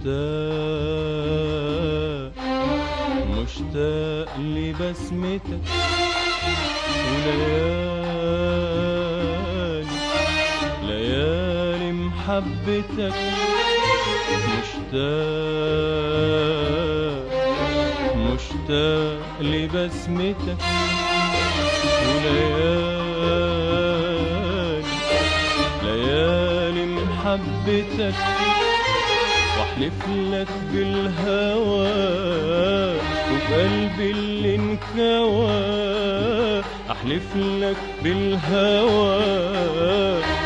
مشتاق مشتاق لبسمتك وليالي ليالي محبتك مشتاق مشتاق لبسمتك وليالي ليالي محبتك واحلف لك بالهوى وبقلبي اللي انكوى. أحلف لك بالهوى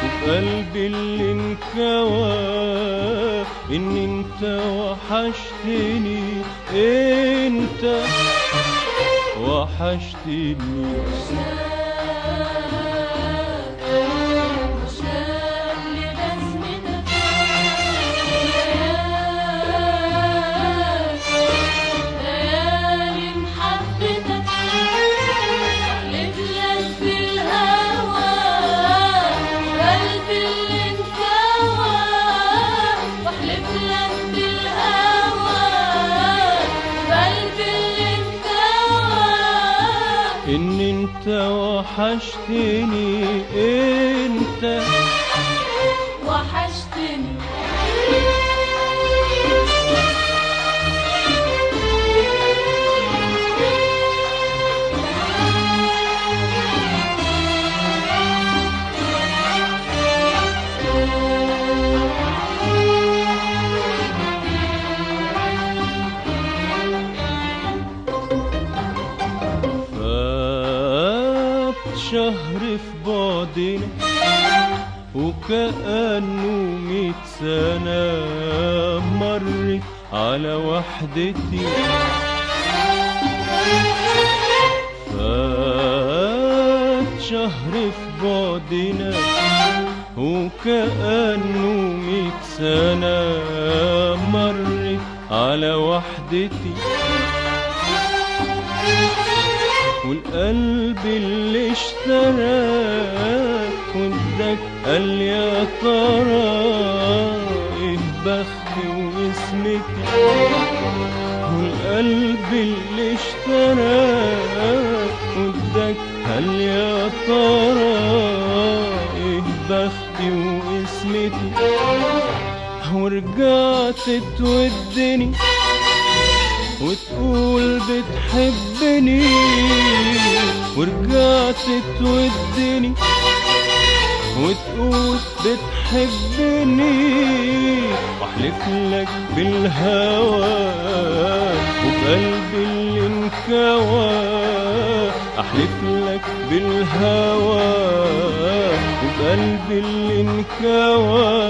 وبقلبي اللي انكوى. إن أنت وحشتني أنت وحشتني. أنت وحشتني أنت. وحشتني. شهر في بعدنا وكأنه ميت سنة مرت على وحدتي. فات شهر في بعدنا وكأنه ميت سنة مرت على وحدتي. والقلب اللي اشتراك ودك قال يا ترى إيه بختي واسمتي والقلب اللي اشتراك ودك قال يا ترى إيه بختي واسمتي ورجعت تودني وتقول بتحبني ورجعت تودني وتقول بتحبني واحلف لك بالهوى وبقلبي اللي انكوى. أحلف لك بالهوى وبقلبي اللي انكوى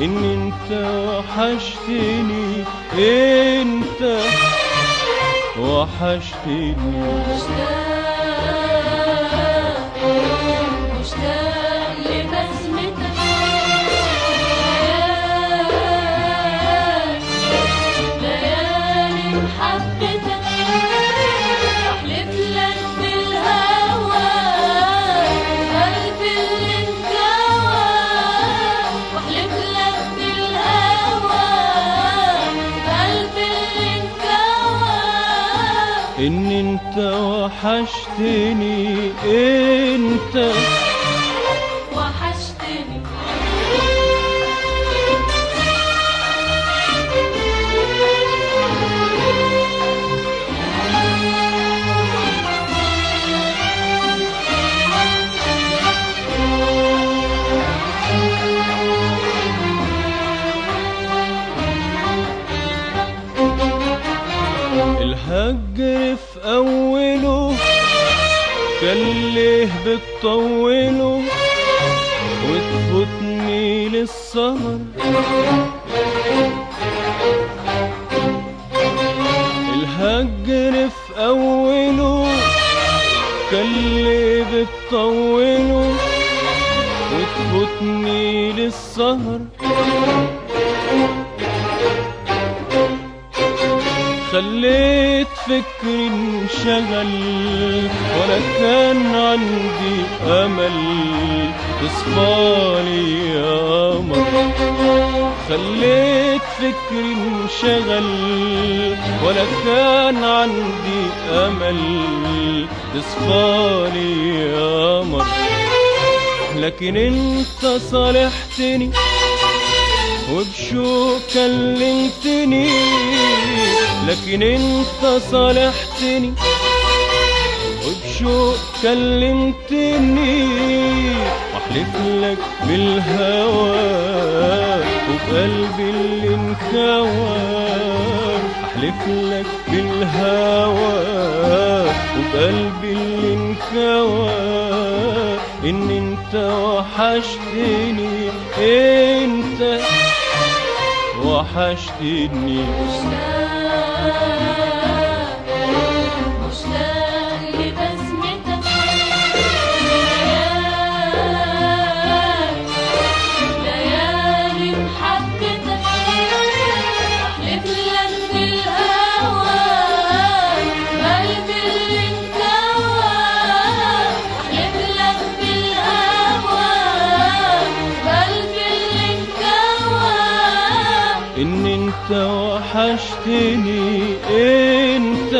إن أنت وحشتني أنت وحشتني. انت وحشتني انت. وحشتني. الهجر في كان ليه بتطوله وتفوتني للسهر. الهجر في أوله كان ليه بتطوله وتفوتني للسهر. خليت فكري انشغل ولا كان عندي أمل. تصفالي يا قمر خليت فكري انشغل ولا كان عندي أمل. تصفالي يا قمر لكن انت صالحتني وبشوق كلمتني لكن انت صالحتني. وبشوق كلمتني واحلف لك بالهوى وبقلبي اللي انكوى أحلف لك بالهوى وبقلبي اللي انكوى إن انت وحشتني وحشتني. وحشتني انت.